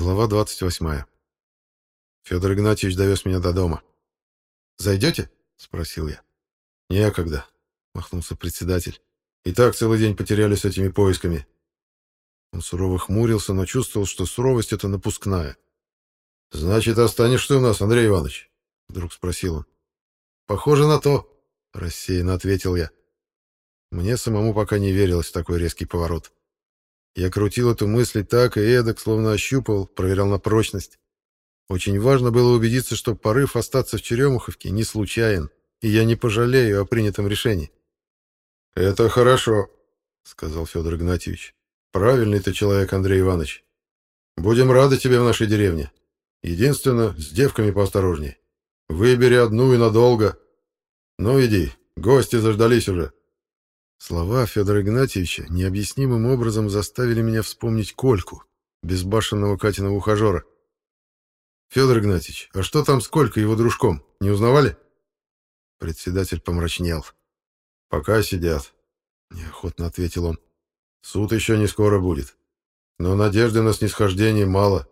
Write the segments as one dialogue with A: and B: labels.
A: Глава 28. Федор Игнатьевич довез меня до дома. «Зайдете?» — спросил я. «Некогда», — махнулся председатель. «И так целый день потеряли с этими поисками». Он сурово хмурился, но чувствовал, что суровость — это напускная. «Значит, останешь ты у нас, Андрей Иванович?» — вдруг спросил он. «Похоже на то», — рассеянно ответил я. Мне самому пока не верилось в такой резкий поворот. Я крутил эту мысль так и эдак, словно ощупывал, проверял на прочность. Очень важно было убедиться, что порыв остаться в Черемуховке не случайен, и я не пожалею о принятом решении. «Это хорошо», — сказал Федор Игнатьевич. «Правильный ты человек, Андрей Иванович. Будем рады тебе в нашей деревне. Единственное, с девками поосторожнее. Выбери одну и надолго. Ну иди, гости заждались уже». Слова Федора Игнатьевича необъяснимым образом заставили меня вспомнить Кольку, безбашенного Катиного ухажера. «Федор Игнатьевич, а что там с Колькой его дружком? Не узнавали?» Председатель помрачнел. «Пока сидят», — неохотно ответил он. «Суд еще не скоро будет. Но надежды на снисхождение мало.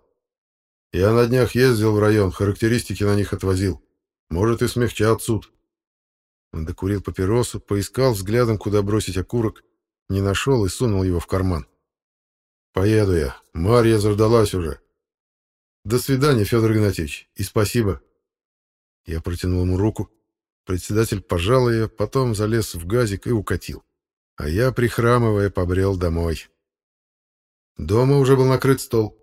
A: Я на днях ездил в район, характеристики на них отвозил. Может, и смягчат суд. Он докурил папиросу, поискал взглядом, куда бросить окурок, не нашел и сунул его в карман. «Поеду я. Марья заждалась уже». «До свидания, Федор Игнатьевич, и спасибо». Я протянул ему руку. Председатель пожал ее, потом залез в газик и укатил. А я, прихрамывая, побрел домой. Дома уже был накрыт стол.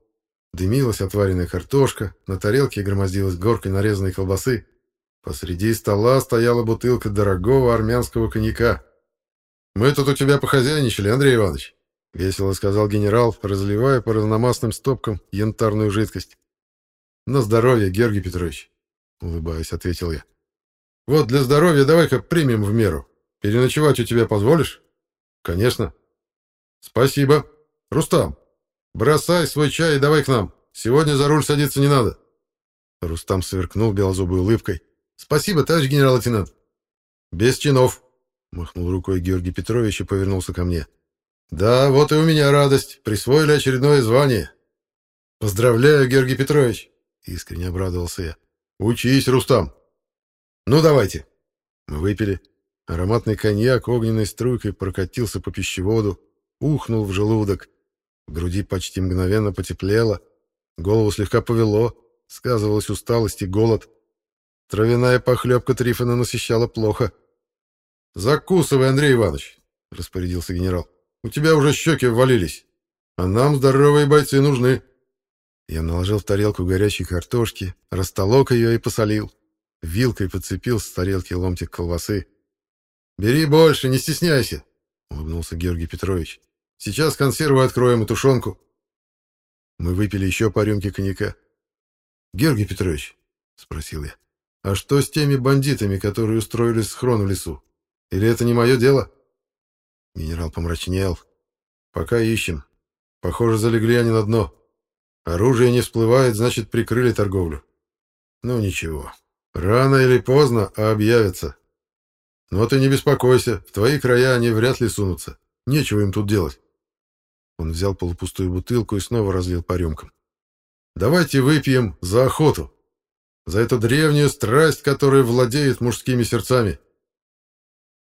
A: Дымилась отваренная картошка, на тарелке громоздилась горкой нарезанной колбасы. Посреди стола стояла бутылка дорогого армянского коньяка. «Мы тут у тебя похозяйничали, Андрей Иванович», — весело сказал генерал, разливая по разномастным стопкам янтарную жидкость. «На здоровье, Георгий Петрович», — улыбаясь, ответил я. «Вот для здоровья давай-ка примем в меру. Переночевать у тебя позволишь?» «Конечно». «Спасибо. Рустам, бросай свой чай и давай к нам. Сегодня за руль садиться не надо». Рустам сверкнул белозубой улыбкой. Спасибо, товарищ генерал-лейтенант. Без чинов, махнул рукой Георгий Петрович и повернулся ко мне. Да, вот и у меня радость. Присвоили очередное звание. Поздравляю, Георгий Петрович, искренне обрадовался я. Учись, Рустам. Ну, давайте. Мы выпили. Ароматный коньяк огненной струйкой прокатился по пищеводу, ухнул в желудок. В груди почти мгновенно потеплело, голову слегка повело, сказывалась усталость и голод. Травяная похлебка Трифона насыщала плохо. «Закусывай, Андрей Иванович!» — распорядился генерал. «У тебя уже щеки ввалились, а нам здоровые бойцы нужны!» Я наложил в тарелку горячей картошки, растолок ее и посолил. Вилкой подцепил с тарелки ломтик колбасы. «Бери больше, не стесняйся!» — улыбнулся Георгий Петрович. «Сейчас консервы откроем и тушенку». Мы выпили еще по рюмке коньяка. «Георгий Петрович?» — спросил я. А что с теми бандитами, которые устроили схрон в лесу? Или это не мое дело? Минерал помрачнел. Пока ищем. Похоже, залегли они на дно. Оружие не всплывает, значит, прикрыли торговлю. Ну ничего. Рано или поздно, а объявятся. Но ты не беспокойся, в твои края они вряд ли сунутся. Нечего им тут делать. Он взял полупустую бутылку и снова разлил по рюмкам. Давайте выпьем за охоту за эту древнюю страсть, которая владеет мужскими сердцами.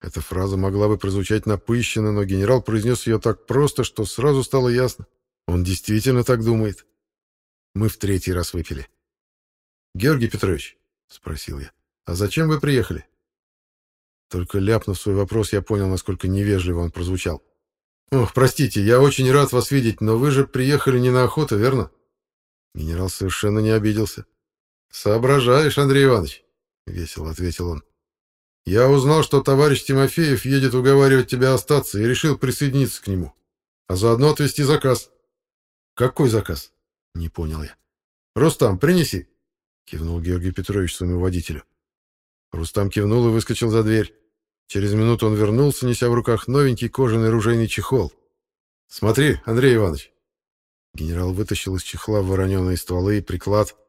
A: Эта фраза могла бы прозвучать напыщенно, но генерал произнес ее так просто, что сразу стало ясно. Он действительно так думает. Мы в третий раз выпили. «Георгий Петрович», — спросил я, — «а зачем вы приехали?» Только ляпнув свой вопрос, я понял, насколько невежливо он прозвучал. «Ох, простите, я очень рад вас видеть, но вы же приехали не на охоту, верно?» Генерал совершенно не обиделся. «Соображаешь, Андрей Иванович», — весело ответил он. «Я узнал, что товарищ Тимофеев едет уговаривать тебя остаться и решил присоединиться к нему, а заодно отвезти заказ». «Какой заказ?» — не понял я. «Рустам, принеси», — кивнул Георгий Петрович своему водителю. Рустам кивнул и выскочил за дверь. Через минуту он вернулся, неся в руках новенький кожаный ружейный чехол. «Смотри, Андрей Иванович!» Генерал вытащил из чехла вороненые стволы и приклад —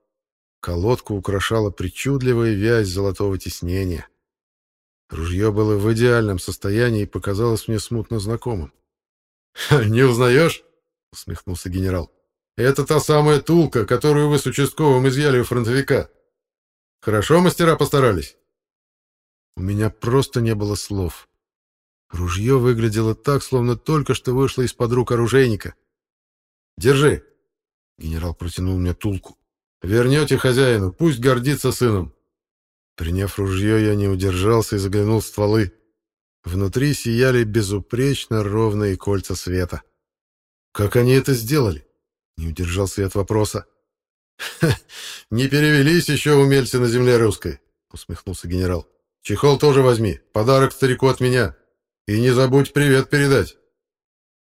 A: Колодку украшала причудливая вязь золотого тиснения. Ружье было в идеальном состоянии и показалось мне смутно знакомым. «Не узнаешь?» — усмехнулся генерал. «Это та самая тулка, которую вы с участковым изъяли у фронтовика. Хорошо мастера постарались?» У меня просто не было слов. Ружье выглядело так, словно только что вышло из-под рук оружейника. «Держи!» — генерал протянул мне тулку. Вернете хозяину, пусть гордится сыном. Приняв ружье, я не удержался и заглянул в стволы. Внутри сияли безупречно ровные кольца света. Как они это сделали? Не удержался я от вопроса. не перевелись еще умельцы на земле русской, усмехнулся генерал. Чехол тоже возьми, подарок старику от меня. И не забудь привет передать.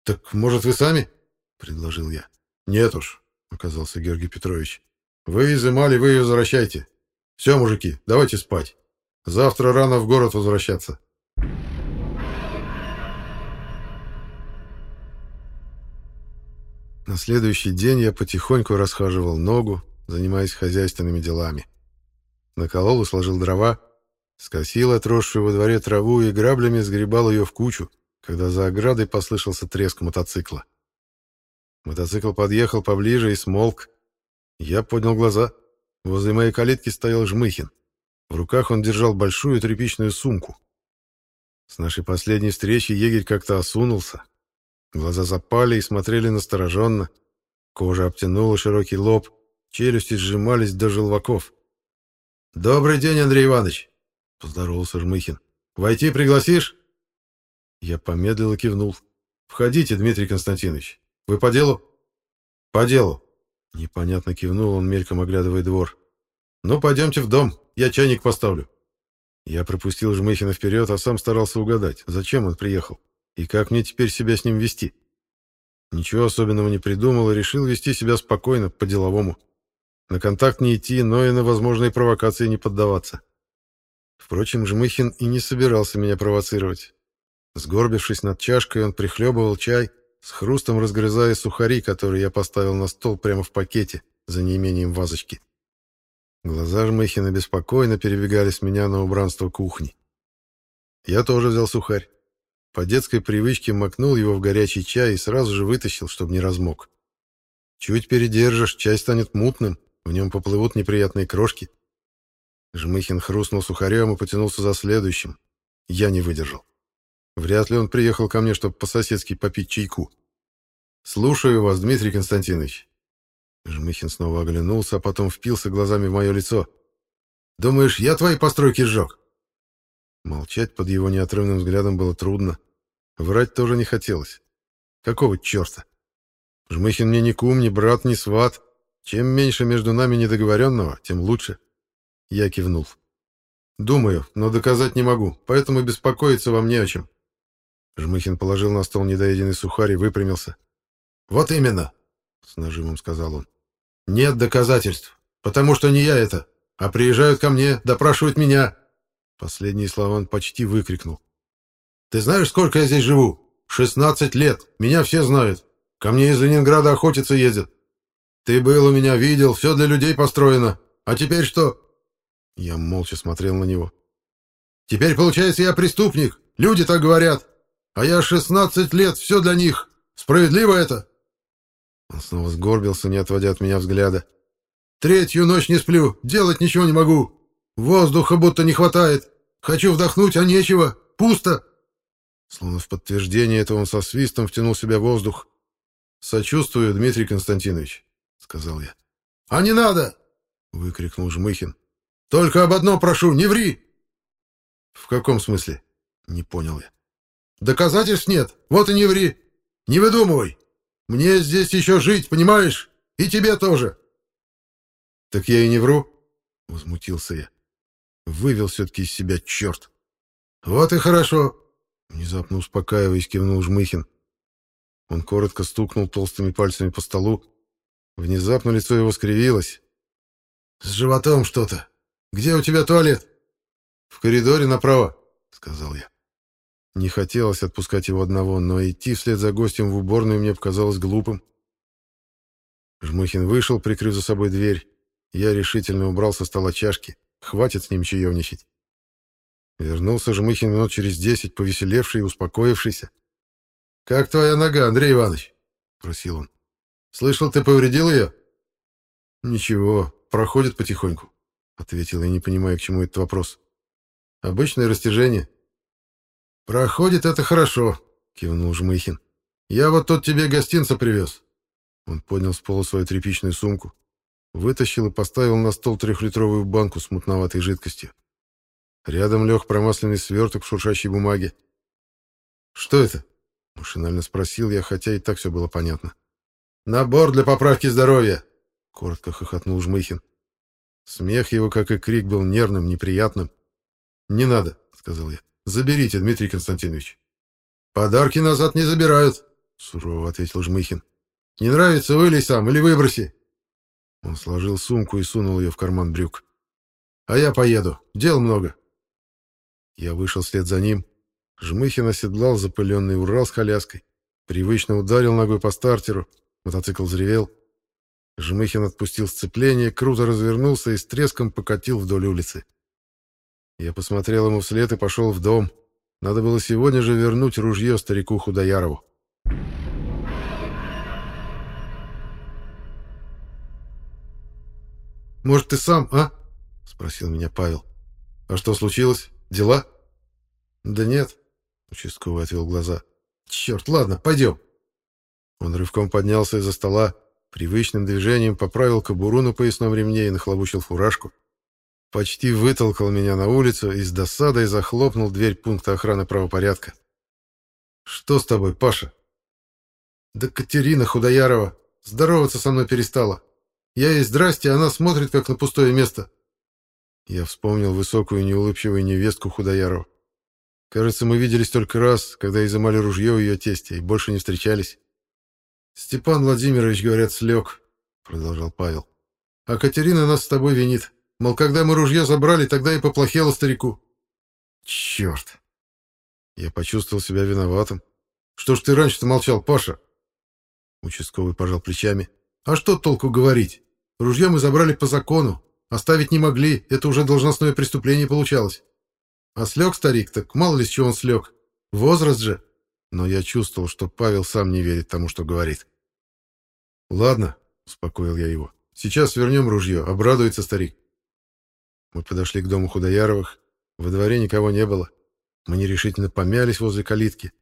A: Так, может, вы сами? предложил я. Нет уж, оказался Георгий Петрович. Вы изымали, вы ее возвращайте. Все, мужики, давайте спать. Завтра рано в город возвращаться. На следующий день я потихоньку расхаживал ногу, занимаясь хозяйственными делами. Наколол и сложил дрова, скосил отросшую во дворе траву и граблями сгребал ее в кучу, когда за оградой послышался треск мотоцикла. Мотоцикл подъехал поближе и смолк, я поднял глаза. Возле моей калитки стоял Жмыхин. В руках он держал большую тряпичную сумку. С нашей последней встречи егерь как-то осунулся. Глаза запали и смотрели настороженно. Кожа обтянула широкий лоб, челюсти сжимались до желваков. «Добрый день, Андрей Иванович!» — поздоровался Жмыхин. «Войти пригласишь?» Я помедлил и кивнул. «Входите, Дмитрий Константинович. Вы по делу?» «По делу», Непонятно кивнул он, мельком оглядывая двор. «Ну, пойдемте в дом, я чайник поставлю». Я пропустил Жмыхина вперед, а сам старался угадать, зачем он приехал и как мне теперь себя с ним вести. Ничего особенного не придумал и решил вести себя спокойно, по-деловому. На контакт не идти, но и на возможные провокации не поддаваться. Впрочем, Жмыхин и не собирался меня провоцировать. Сгорбившись над чашкой, он прихлебывал чай, с хрустом разгрызая сухари, которые я поставил на стол прямо в пакете, за неимением вазочки. Глаза Жмыхина беспокойно перебегали с меня на убранство кухни. Я тоже взял сухарь. По детской привычке макнул его в горячий чай и сразу же вытащил, чтобы не размок. Чуть передержишь, чай станет мутным, в нем поплывут неприятные крошки. Жмыхин хрустнул сухарем и потянулся за следующим. Я не выдержал. Вряд ли он приехал ко мне, чтобы по-соседски попить чайку. Слушаю вас, Дмитрий Константинович. Жмыхин снова оглянулся, а потом впился глазами в мое лицо. «Думаешь, я твои постройки сжег?» Молчать под его неотрывным взглядом было трудно. Врать тоже не хотелось. Какого черта? Жмыхин мне ни кум, ни брат, ни сват. Чем меньше между нами недоговоренного, тем лучше. Я кивнул. «Думаю, но доказать не могу, поэтому беспокоиться вам не о чем. Жмыхин положил на стол недоеденный сухарь и выпрямился. «Вот именно!» — с нажимом сказал он. «Нет доказательств, потому что не я это, а приезжают ко мне, допрашивают меня!» Последние слова он почти выкрикнул. «Ты знаешь, сколько я здесь живу? 16 лет, меня все знают. Ко мне из Ленинграда охотиться ездят. Ты был у меня, видел, все для людей построено. А теперь что?» Я молча смотрел на него. «Теперь, получается, я преступник. Люди так говорят а я шестнадцать лет, все для них. Справедливо это?» Он снова сгорбился, не отводя от меня взгляда. «Третью ночь не сплю, делать ничего не могу. Воздуха будто не хватает. Хочу вдохнуть, а нечего. Пусто!» Словно в подтверждение этого он со свистом втянул в себя воздух. «Сочувствую, Дмитрий Константинович», — сказал я. «А не надо!» — выкрикнул Жмыхин. «Только об одном прошу, не ври!» «В каком смысле?» — не понял я. Доказательств нет. Вот и не ври. Не выдумывай. Мне здесь еще жить, понимаешь? И тебе тоже. Так я и не вру, возмутился я. Вывел все-таки из себя черт. Вот и хорошо. Внезапно успокаиваясь, кивнул Жмыхин. Он коротко стукнул толстыми пальцами по столу. Внезапно лицо его скривилось. «С животом что-то. Где у тебя туалет?» «В коридоре направо», — сказал я. Не хотелось отпускать его одного, но идти вслед за гостем в уборную мне показалось глупым. Жмыхин вышел, прикрыв за собой дверь. Я решительно убрал со стола чашки. Хватит с ним чаевничать. Вернулся Жмыхин минут через десять, повеселевший и успокоившийся. «Как твоя нога, Андрей Иванович?» — просил он. «Слышал, ты повредил ее?» «Ничего, проходит потихоньку», — ответил я, не понимая, к чему этот вопрос. «Обычное растяжение». «Проходит это хорошо», — кивнул Жмыхин. «Я вот тут тебе гостинца привез». Он поднял с пола свою тряпичную сумку, вытащил и поставил на стол трехлитровую банку с мутноватой жидкостью. Рядом лег промасленный сверток в шуршащей бумаге. «Что это?» — машинально спросил я, хотя и так все было понятно. «Набор для поправки здоровья!» — коротко хохотнул Жмыхин. Смех его, как и крик, был нервным, неприятным. «Не надо», — сказал я. Заберите, Дмитрий Константинович. Подарки назад не забирают, сурово ответил Жмыхин. Не нравится, вылей сам или выброси. Он сложил сумку и сунул ее в карман брюк. А я поеду, дел много. Я вышел вслед за ним. Жмыхин оседлал запыленный Урал с коляской. Привычно ударил ногой по стартеру. Мотоцикл взревел. Жмыхин отпустил сцепление, круто развернулся и с треском покатил вдоль улицы. Я посмотрел ему вслед и пошел в дом. Надо было сегодня же вернуть ружье старику Худоярову. «Может, ты сам, а?» — спросил меня Павел. «А что случилось? Дела?» «Да нет», — участковый отвел глаза. «Черт, ладно, пойдем». Он рывком поднялся из-за стола, привычным движением поправил кобуру на поясном ремне и нахлобучил фуражку почти вытолкал меня на улицу и с досадой захлопнул дверь пункта охраны правопорядка. «Что с тобой, Паша?» «Да Катерина Худоярова здороваться со мной перестала. Я ей здрасте, она смотрит, как на пустое место». Я вспомнил высокую неулыбчивую невестку Худоярова. Кажется, мы виделись только раз, когда изымали ружье у ее тестя, и больше не встречались. «Степан Владимирович, говорят, слег», — продолжал Павел. «А Катерина нас с тобой винит. Мол, когда мы ружье забрали, тогда и поплохело старику. Черт. Я почувствовал себя виноватым. Что ж ты раньше-то молчал, Паша? Участковый пожал плечами. А что толку говорить? Ружье мы забрали по закону. Оставить не могли, это уже должностное преступление получалось. А слег старик, так мало ли с чего он слег. Возраст же. Но я чувствовал, что Павел сам не верит тому, что говорит. «Ладно», — успокоил я его, — «сейчас вернем ружье, обрадуется старик». Мы подошли к дому Худояровых. Во дворе никого не было. Мы нерешительно помялись возле калитки.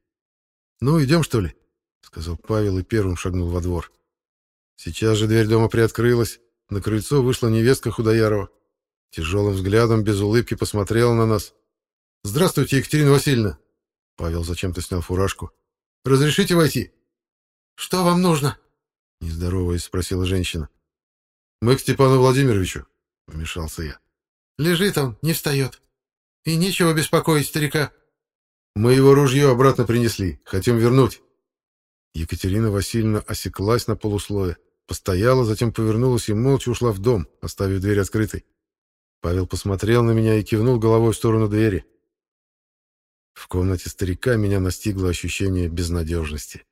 A: «Ну, идем, что ли?» — сказал Павел и первым шагнул во двор. Сейчас же дверь дома приоткрылась. На крыльцо вышла невестка Худоярова. Тяжелым взглядом, без улыбки, посмотрела на нас. «Здравствуйте, Екатерина Васильевна!» Павел зачем-то снял фуражку. «Разрешите войти?» «Что вам нужно?» Нездороваясь, спросила женщина. «Мы к Степану Владимировичу», — вмешался я. Лежит он, не встает. И нечего беспокоить старика. Мы его ружье обратно принесли. Хотим вернуть. Екатерина Васильевна осеклась на полуслое, постояла, затем повернулась и молча ушла в дом, оставив дверь открытой. Павел посмотрел на меня и кивнул головой в сторону двери. В комнате старика меня настигло ощущение безнадежности.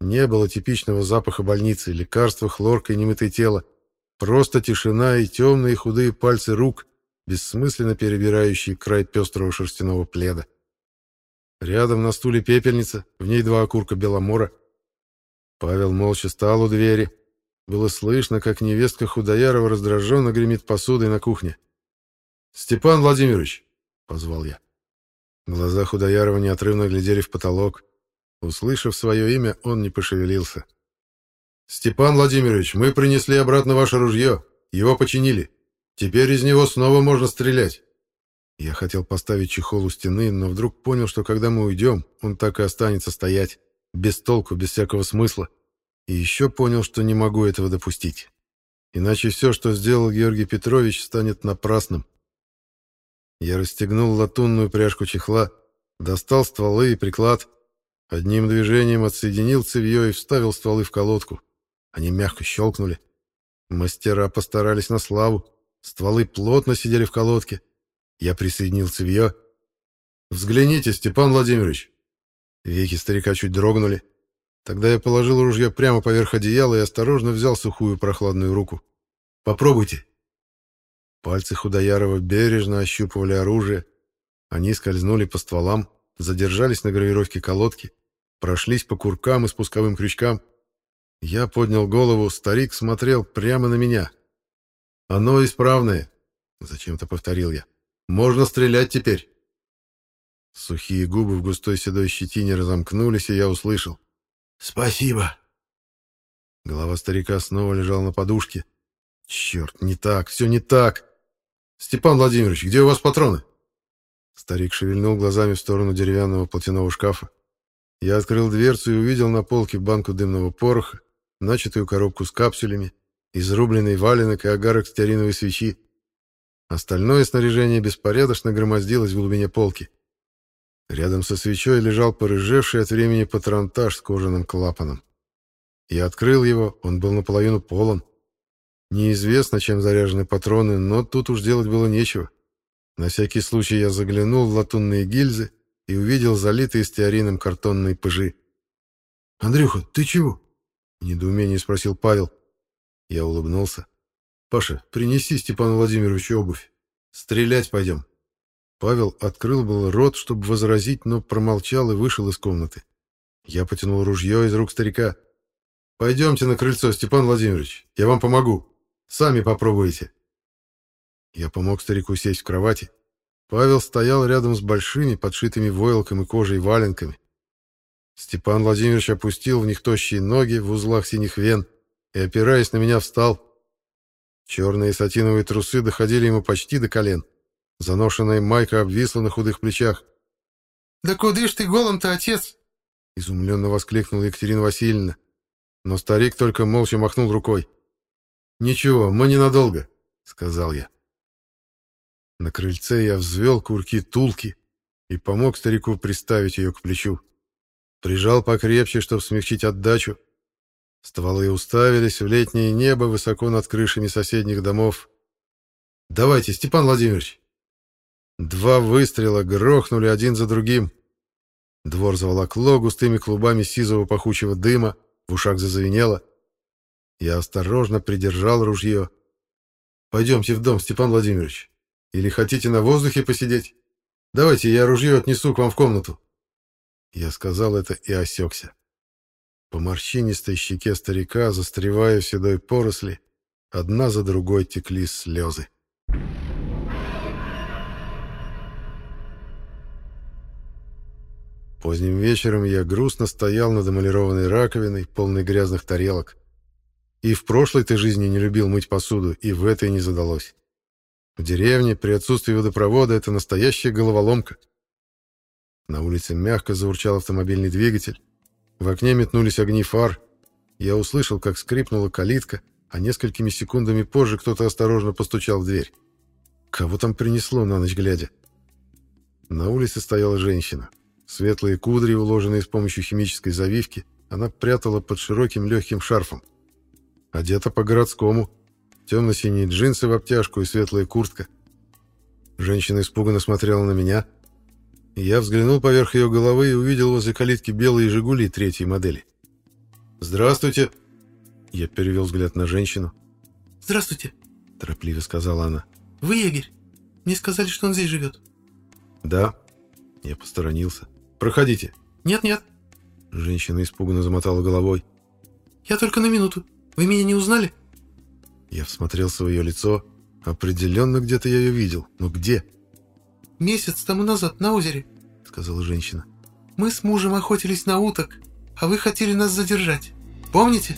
A: Не было типичного запаха больницы, лекарства, хлорка и немытое тело. Просто тишина и темные худые пальцы рук, бессмысленно перебирающий край пестрого шерстяного пледа. Рядом на стуле пепельница, в ней два окурка беломора. Павел молча стал у двери. Было слышно, как невестка Худоярова раздраженно гремит посудой на кухне. «Степан Владимирович!» — позвал я. Глаза Худоярова неотрывно глядели в потолок. Услышав свое имя, он не пошевелился. «Степан Владимирович, мы принесли обратно ваше ружье. Его починили. Теперь из него снова можно стрелять. Я хотел поставить чехол у стены, но вдруг понял, что когда мы уйдем, он так и останется стоять, без толку, без всякого смысла. И еще понял, что не могу этого допустить. Иначе все, что сделал Георгий Петрович, станет напрасным. Я расстегнул латунную пряжку чехла, достал стволы и приклад, одним движением отсоединил цевье и вставил стволы в колодку. Они мягко щелкнули. Мастера постарались на славу. Стволы плотно сидели в колодке. Я присоединил цевьё. «Взгляните, Степан Владимирович!» Веки старика чуть дрогнули. Тогда я положил ружье прямо поверх одеяла и осторожно взял сухую прохладную руку. «Попробуйте!» Пальцы Худоярова бережно ощупывали оружие. Они скользнули по стволам, задержались на гравировке колодки, прошлись по куркам и спусковым крючкам. Я поднял голову, старик смотрел прямо на меня, «Оно исправное», — зачем-то повторил я. «Можно стрелять теперь». Сухие губы в густой седой щетине разомкнулись, и я услышал. «Спасибо». Голова старика снова лежала на подушке. «Черт, не так, все не так! Степан Владимирович, где у вас патроны?» Старик шевельнул глазами в сторону деревянного платяного шкафа. Я открыл дверцу и увидел на полке банку дымного пороха, начатую коробку с капсулями, изрубленный валенок и огарок стериновой свечи. А Остальное снаряжение беспорядочно громоздилось в глубине полки. Рядом со свечой лежал порыжевший от времени патронтаж с кожаным клапаном. Я открыл его, он был наполовину полон. Неизвестно, чем заряжены патроны, но тут уж делать было нечего. На всякий случай я заглянул в латунные гильзы и увидел залитые стеарином картонные пыжи. «Андрюха, ты чего?» — в недоумении спросил Павел. Я улыбнулся. «Паша, принеси Степану Владимировичу обувь. Стрелять пойдем». Павел открыл был рот, чтобы возразить, но промолчал и вышел из комнаты. Я потянул ружье из рук старика. «Пойдемте на крыльцо, Степан Владимирович, я вам помогу. Сами попробуйте». Я помог старику сесть в кровати. Павел стоял рядом с большими, подшитыми войлоком и кожей валенками. Степан Владимирович опустил в них тощие ноги в узлах синих вен — и, опираясь на меня, встал. Черные сатиновые трусы доходили ему почти до колен. Заношенная майка обвисла на худых плечах.
B: «Да куда ж ты голым-то, отец?»
A: — изумленно воскликнула Екатерина Васильевна. Но старик только молча махнул рукой. «Ничего, мы ненадолго», — сказал я. На крыльце я взвел курки тулки и помог старику приставить ее к плечу. Прижал покрепче, чтобы смягчить отдачу, Стволы уставились в летнее небо высоко над крышами соседних домов. «Давайте, Степан Владимирович!» Два выстрела грохнули один за другим. Двор заволокло густыми клубами сизого пахучего дыма, в ушах зазвенело. Я осторожно придержал ружье. «Пойдемте в дом, Степан Владимирович. Или хотите на воздухе посидеть? Давайте я ружье отнесу к вам в комнату». Я сказал это и осекся морщинистой щеке старика, застревая в седой поросли, одна за другой текли слезы. Поздним вечером я грустно стоял над эмалированной раковиной, полной грязных тарелок. И в прошлой ты жизни не любил мыть посуду, и в этой не задалось. В деревне при отсутствии водопровода это настоящая головоломка. На улице мягко заурчал автомобильный двигатель. В окне метнулись огни фар. Я услышал, как скрипнула калитка, а несколькими секундами позже кто-то осторожно постучал в дверь. Кого там принесло на ночь глядя? На улице стояла женщина. Светлые кудри, уложенные с помощью химической завивки, она прятала под широким легким шарфом. Одета по-городскому. Темно-синие джинсы в обтяжку и светлая куртка. Женщина испуганно смотрела на меня — я взглянул поверх ее головы и увидел возле калитки белые «Жигули» третьей модели. «Здравствуйте!» Я перевел взгляд на женщину.
B: «Здравствуйте!»
A: – торопливо сказала она.
B: «Вы егерь? Мне сказали, что он здесь живет».
A: «Да». Я посторонился. «Проходите».
B: «Нет-нет».
A: Женщина испуганно замотала головой.
B: «Я только на минуту. Вы меня не узнали?»
A: Я всмотрел свое лицо. Определенно где-то я ее видел. Но где? «Где?»
B: «Месяц тому назад на озере», — сказала женщина. «Мы с мужем охотились на уток, а вы хотели нас задержать. Помните?»